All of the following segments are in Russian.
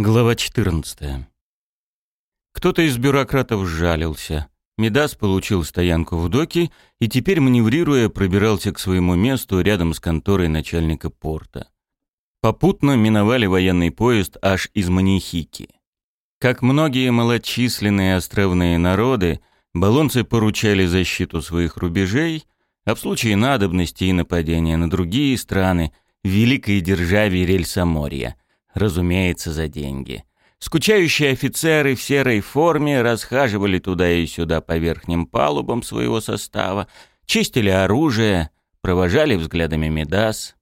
Глава 14. Кто-то из бюрократов жалился. Медас получил стоянку в доке и теперь, маневрируя, пробирался к своему месту рядом с конторой начальника порта. Попутно миновали военный поезд аж из Манихики. Как многие малочисленные островные народы, баллонцы поручали защиту своих рубежей, а в случае надобности и нападения на другие страны – великой державе Рельсоморья – разумеется, за деньги. Скучающие офицеры в серой форме расхаживали туда и сюда по верхним палубам своего состава, чистили оружие, провожали взглядами Медас.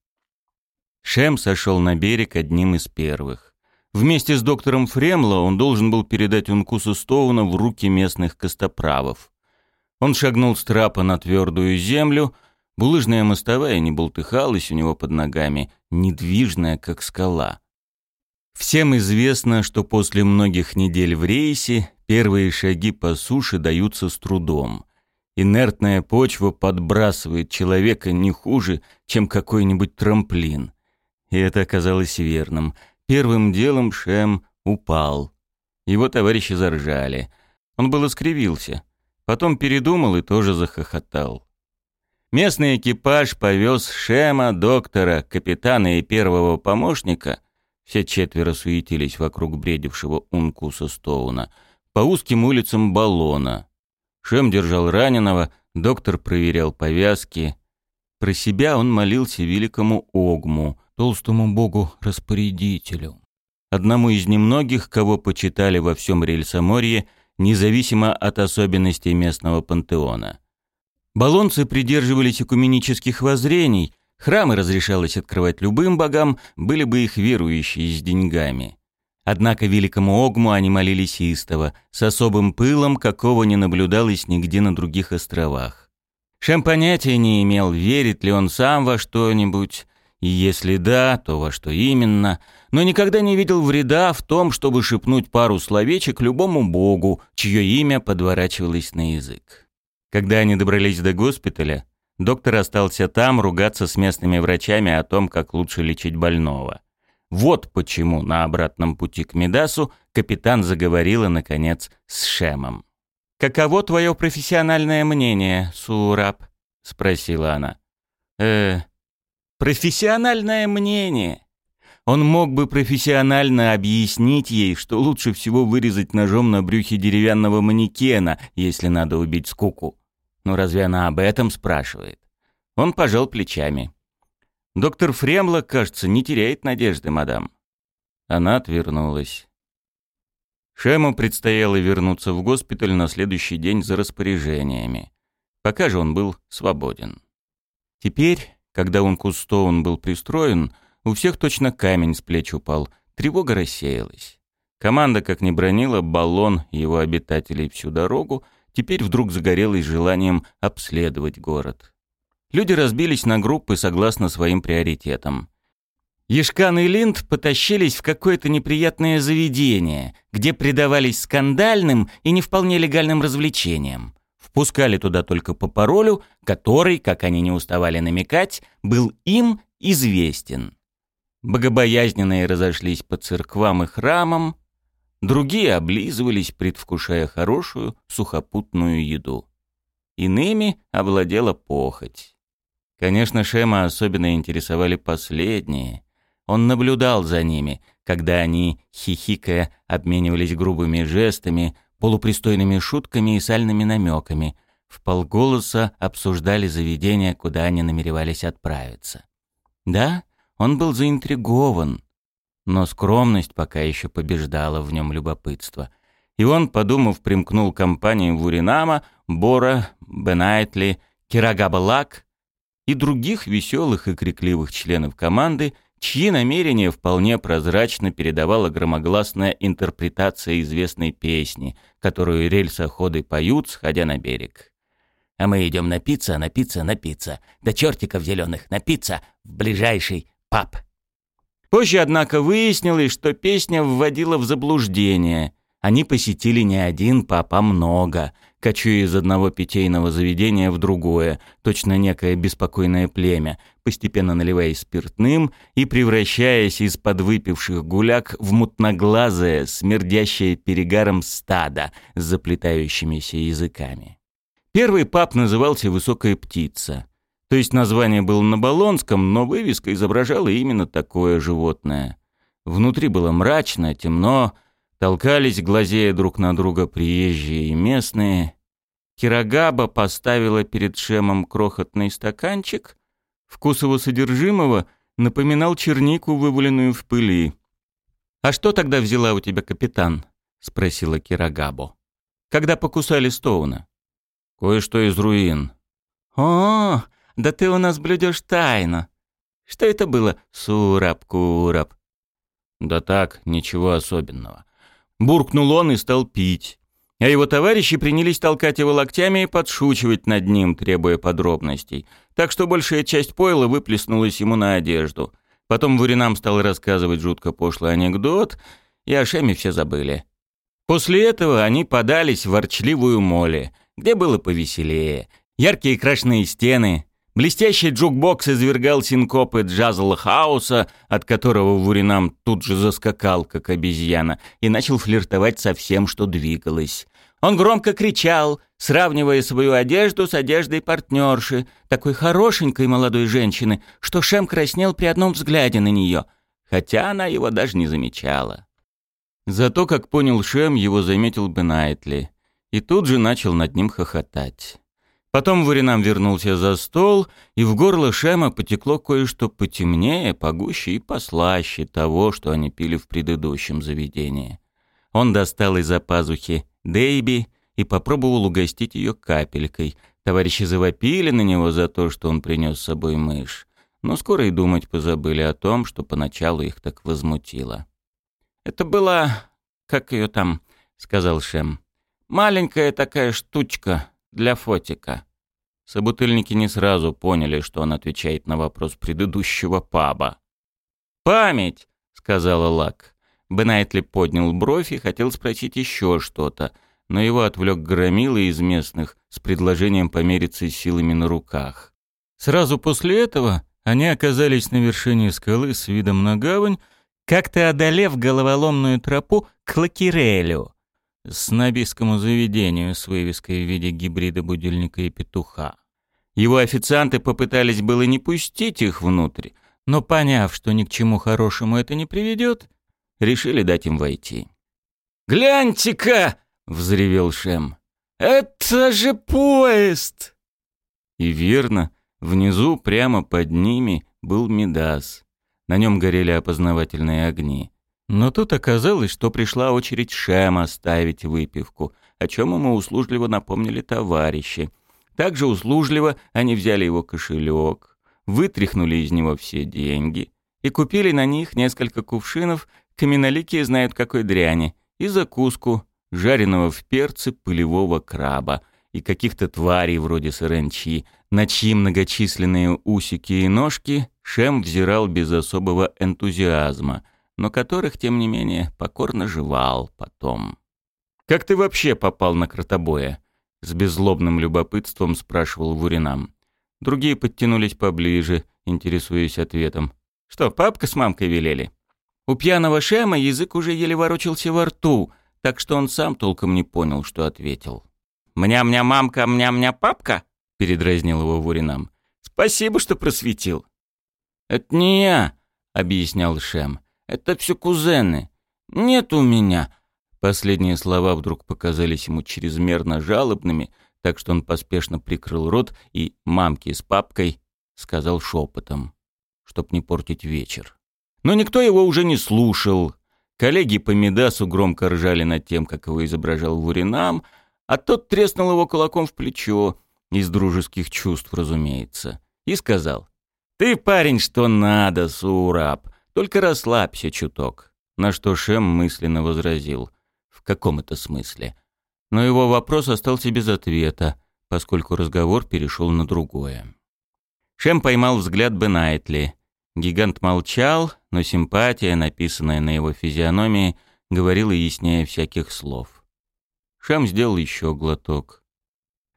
Шем сошел на берег одним из первых. Вместе с доктором Фремло он должен был передать Ункусу Стоуна в руки местных костоправов. Он шагнул с трапа на твердую землю, булыжная мостовая не болтыхалась у него под ногами, недвижная, как скала — Всем известно, что после многих недель в рейсе первые шаги по суше даются с трудом. Инертная почва подбрасывает человека не хуже, чем какой-нибудь трамплин. И это оказалось верным. Первым делом Шем упал. Его товарищи заржали. Он было скривился. Потом передумал и тоже захохотал. Местный экипаж повез Шема, доктора, капитана и первого помощника все четверо суетились вокруг бредившего Ункуса Стоуна. По узким улицам баллона. Шем держал раненого, доктор проверял повязки. Про себя он молился великому Огму, толстому богу-распорядителю. Одному из немногих, кого почитали во всем Рельсоморье, независимо от особенностей местного пантеона. Баллонцы придерживались экуменических воззрений – Храмы разрешалось открывать любым богам, были бы их верующие с деньгами. Однако великому Огму они молились истово, с особым пылом, какого не наблюдалось нигде на других островах. Шем понятия не имел, верит ли он сам во что-нибудь, и если да, то во что именно, но никогда не видел вреда в том, чтобы шепнуть пару словечек любому богу, чье имя подворачивалось на язык. Когда они добрались до госпиталя, Доктор остался там ругаться с местными врачами о том, как лучше лечить больного. Вот почему на обратном пути к Медасу капитан заговорила, наконец, с Шемом. «Каково твое профессиональное мнение, Сураб?» — спросила она. «Э, профессиональное мнение?» Он мог бы профессионально объяснить ей, что лучше всего вырезать ножом на брюхе деревянного манекена, если надо убить скуку. Ну разве она об этом спрашивает? Он пожал плечами. Доктор Фремло, кажется, не теряет надежды, мадам. Она отвернулась. Шему предстояло вернуться в госпиталь на следующий день за распоряжениями. Пока же он был свободен. Теперь, когда он Кустоун был пристроен, у всех точно камень с плеч упал, тревога рассеялась. Команда, как ни бронила, баллон его обитателей всю дорогу, теперь вдруг загорелась желанием обследовать город. Люди разбились на группы согласно своим приоритетам. Ешкан и Линд потащились в какое-то неприятное заведение, где предавались скандальным и не вполне легальным развлечениям. Впускали туда только по паролю, который, как они не уставали намекать, был им известен. Богобоязненные разошлись по церквам и храмам, Другие облизывались, предвкушая хорошую сухопутную еду. Иными овладела похоть. Конечно, Шема особенно интересовали последние. Он наблюдал за ними, когда они, хихикая, обменивались грубыми жестами, полупристойными шутками и сальными намеками, в полголоса обсуждали заведения, куда они намеревались отправиться. Да, он был заинтригован, но скромность пока еще побеждала в нем любопытство. И он, подумав, примкнул к компаниям Вуринама, Бора, Бенайтли, Кирагабалак и других веселых и крикливых членов команды, чьи намерения вполне прозрачно передавала громогласная интерпретация известной песни, которую рельсоходы поют, сходя на берег. «А мы идем напиться, напиться, напиться, до чертиков зеленых напиться в ближайший паб». Позже, однако, выяснилось, что песня вводила в заблуждение. Они посетили не один пап, а много, кочуя из одного питейного заведения в другое, точно некое беспокойное племя, постепенно наливаясь спиртным и превращаясь из подвыпивших гуляк в мутноглазое, смердящее перегаром стадо с заплетающимися языками. Первый паб назывался «Высокая птица». То есть название было на Болонском, но вывеска изображала именно такое животное. Внутри было мрачно, темно, толкались, глазея друг на друга приезжие и местные. Кирагаба поставила перед Шемом крохотный стаканчик. Вкус его содержимого напоминал чернику, вываленную в пыли. «А что тогда взяла у тебя капитан?» — спросила Кирагабо. «Когда покусали Стоуна?» «Кое-что из руин». «О, да ты у нас блюдешь тайну. Что это было, сураб-кураб?» «Да так, ничего особенного». Буркнул он и стал пить. А его товарищи принялись толкать его локтями и подшучивать над ним, требуя подробностей. Так что большая часть пойла выплеснулась ему на одежду. Потом Вуринам стал рассказывать жутко пошлый анекдот, и о Шеме все забыли. После этого они подались в «Ворчливую Молли», где было повеселее. Яркие крашеные стены, Блестящий джукбокс извергал синкопы джаз-хаоса, от которого Вуринам тут же заскакал, как обезьяна, и начал флиртовать со всем, что двигалось. Он громко кричал, сравнивая свою одежду с одеждой партнерши, такой хорошенькой молодой женщины, что Шем краснел при одном взгляде на нее, хотя она его даже не замечала. Зато, как понял Шем, его заметил Бенайтли, и тут же начал над ним хохотать. Потом Варинам вернулся за стол, и в горло Шема потекло кое-что потемнее, погуще и послаще того, что они пили в предыдущем заведении. Он достал из-за пазухи Дейби и попробовал угостить ее капелькой. Товарищи завопили на него за то, что он принес с собой мышь. Но скоро и думать позабыли о том, что поначалу их так возмутило. «Это была... как ее там?» — сказал Шем. «Маленькая такая штучка для фотика». Собутыльники не сразу поняли, что он отвечает на вопрос предыдущего паба. «Память!» — сказала Лак. Бенайтли поднял бровь и хотел спросить еще что-то, но его отвлек громила из местных с предложением помериться силами на руках. Сразу после этого они оказались на вершине скалы с видом на гавань, как-то одолев головоломную тропу к Лакирелю, снобистскому заведению с вывеской в виде гибрида будильника и петуха. Его официанты попытались было не пустить их внутрь, но поняв, что ни к чему хорошему это не приведет, решили дать им войти. «Гляньте-ка!» — взревел Шем. «Это же поезд!» И верно, внизу, прямо под ними, был Медас. На нем горели опознавательные огни. Но тут оказалось, что пришла очередь Шема ставить выпивку, о чем ему услужливо напомнили товарищи. Также услужливо они взяли его кошелек, вытряхнули из него все деньги и купили на них несколько кувшинов, каменоликие знают какой дряни, и закуску, жареного в перце пылевого краба и каких-то тварей вроде саранчи, на чьи многочисленные усики и ножки Шем взирал без особого энтузиазма — но которых, тем не менее, покорно жевал потом. «Как ты вообще попал на кротобоя?» — с беззлобным любопытством спрашивал Вуринам. Другие подтянулись поближе, интересуясь ответом. «Что, папка с мамкой велели?» У пьяного Шема язык уже еле ворочался во рту, так что он сам толком не понял, что ответил. «Мня-мня мамка, мня-мня папка?» — передразнил его Вуринам. «Спасибо, что просветил». «Это не я», — объяснял Шем. Это все кузены. Нет у меня». Последние слова вдруг показались ему чрезмерно жалобными, так что он поспешно прикрыл рот и мамке с папкой сказал шепотом, чтоб не портить вечер. Но никто его уже не слушал. Коллеги по Медасу громко ржали над тем, как его изображал Вуринам, а тот треснул его кулаком в плечо, из дружеских чувств, разумеется, и сказал, «Ты парень, что надо, Сураб, только расслабься чуток. На что Шем мысленно возразил. В каком это смысле? Но его вопрос остался без ответа, поскольку разговор перешел на другое. Шем поймал взгляд Бенайтли. Гигант молчал, но симпатия, написанная на его физиономии, говорила яснее всяких слов. Шем сделал еще глоток.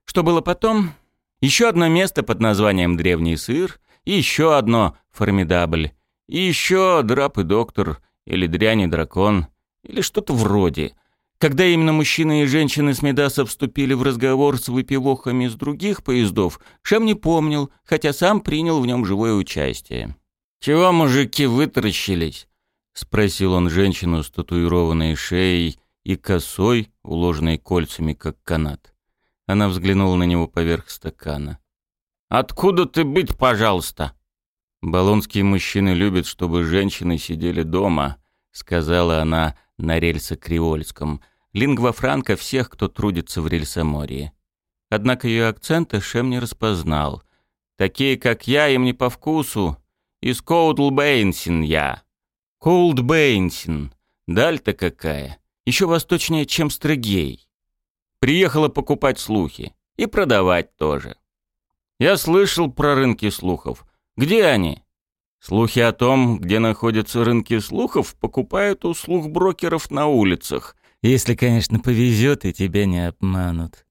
Что было потом? Еще одно место под названием «Древний сыр», И еще одно «Формидабль». И еще «Драп и доктор» или «Дрянь и дракон» или что-то вроде. Когда именно мужчины и женщины с Медаса вступили в разговор с выпивохами с других поездов, Шем не помнил, хотя сам принял в нем живое участие. «Чего мужики вытаращились?» — спросил он женщину с татуированной шеей и косой, уложенной кольцами, как канат. Она взглянула на него поверх стакана. «Откуда ты быть, пожалуйста?» «Болонские мужчины любят, чтобы женщины сидели дома», — сказала она на рельсо-креольском. Лингва франка всех, кто трудится в рельсоморье. Однако ее акцента Шем не распознал. «Такие, как я, им не по вкусу. Из Коудлбейнсин я». Коулдбейнсин. Даль-то какая. Еще восточнее, чем Стрегей. Приехала покупать слухи. И продавать тоже. Я слышал про рынки слухов. Где они? Слухи о том, где находятся рынки слухов, покупают у слух-брокеров на улицах. Если, конечно, повезет и тебя не обманут.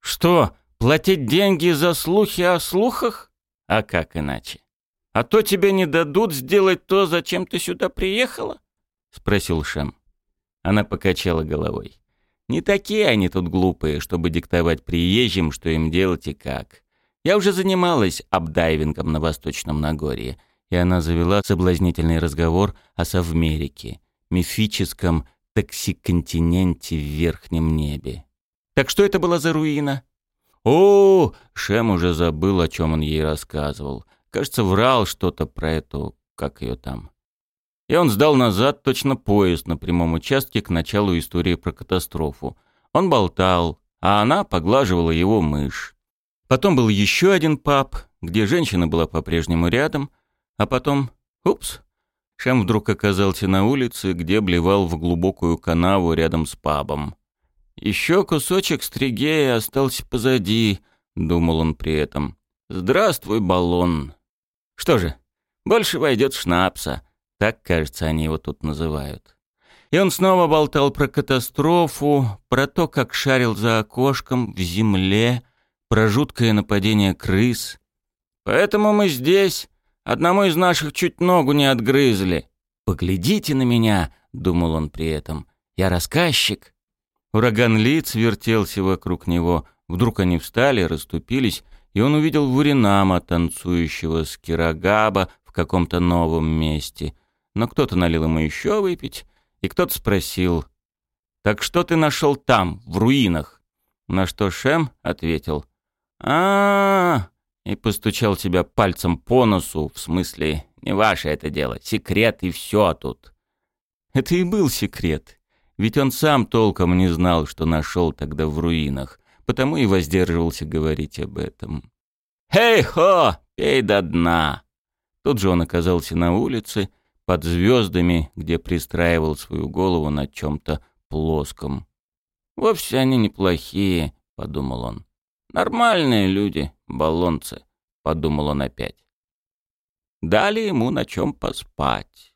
Что, платить деньги за слухи о слухах? А как иначе? А то тебе не дадут сделать то, зачем ты сюда приехала? Спросил Шем. Она покачала головой. Не такие они тут глупые, чтобы диктовать приезжим, что им делать и как. Я уже занималась обдайвингом на Восточном Нагорье, и она завела соблазнительный разговор о Совмерике, мифическом токсиконтиненте в верхнем небе. Так что это была за руина? О, Шем уже забыл, о чем он ей рассказывал. Кажется, врал что-то про эту, как ее там. И он сдал назад точно поезд на прямом участке к началу истории про катастрофу. Он болтал, а она поглаживала его мышь. Потом был еще один паб, где женщина была по-прежнему рядом, а потом... Упс! Шем вдруг оказался на улице, где блевал в глубокую канаву рядом с пабом. «Еще кусочек стригея остался позади», — думал он при этом. «Здравствуй, баллон». Что же, больше войдет шнапса. Так, кажется, они его тут называют. И он снова болтал про катастрофу, про то, как шарил за окошком в земле, про жуткое нападение крыс. «Поэтому мы здесь», Одному из наших чуть ногу не отгрызли. «Поглядите на меня», — думал он при этом. «Я рассказчик». Ураган лиц вертелся вокруг него. Вдруг они встали, расступились, и он увидел Вуринама, танцующего с Кирагаба в каком-то новом месте. Но кто-то налил ему еще выпить, и кто-то спросил, «Так что ты нашел там, в руинах?» На что Шем ответил, а, и постучал себя пальцем по носу, в смысле, не ваше это дело, секрет и все тут. Это и был секрет, ведь он сам толком не знал, что нашел тогда в руинах, потому и воздерживался говорить об этом. «Хей-хо, пей до дна!» Тут же он оказался на улице, под звездами, где пристраивал свою голову на чем-то плоском. «Вовсе они неплохие», — подумал он. «Нормальные люди, баллонцы», — подумал он опять. Дали ему на чем поспать.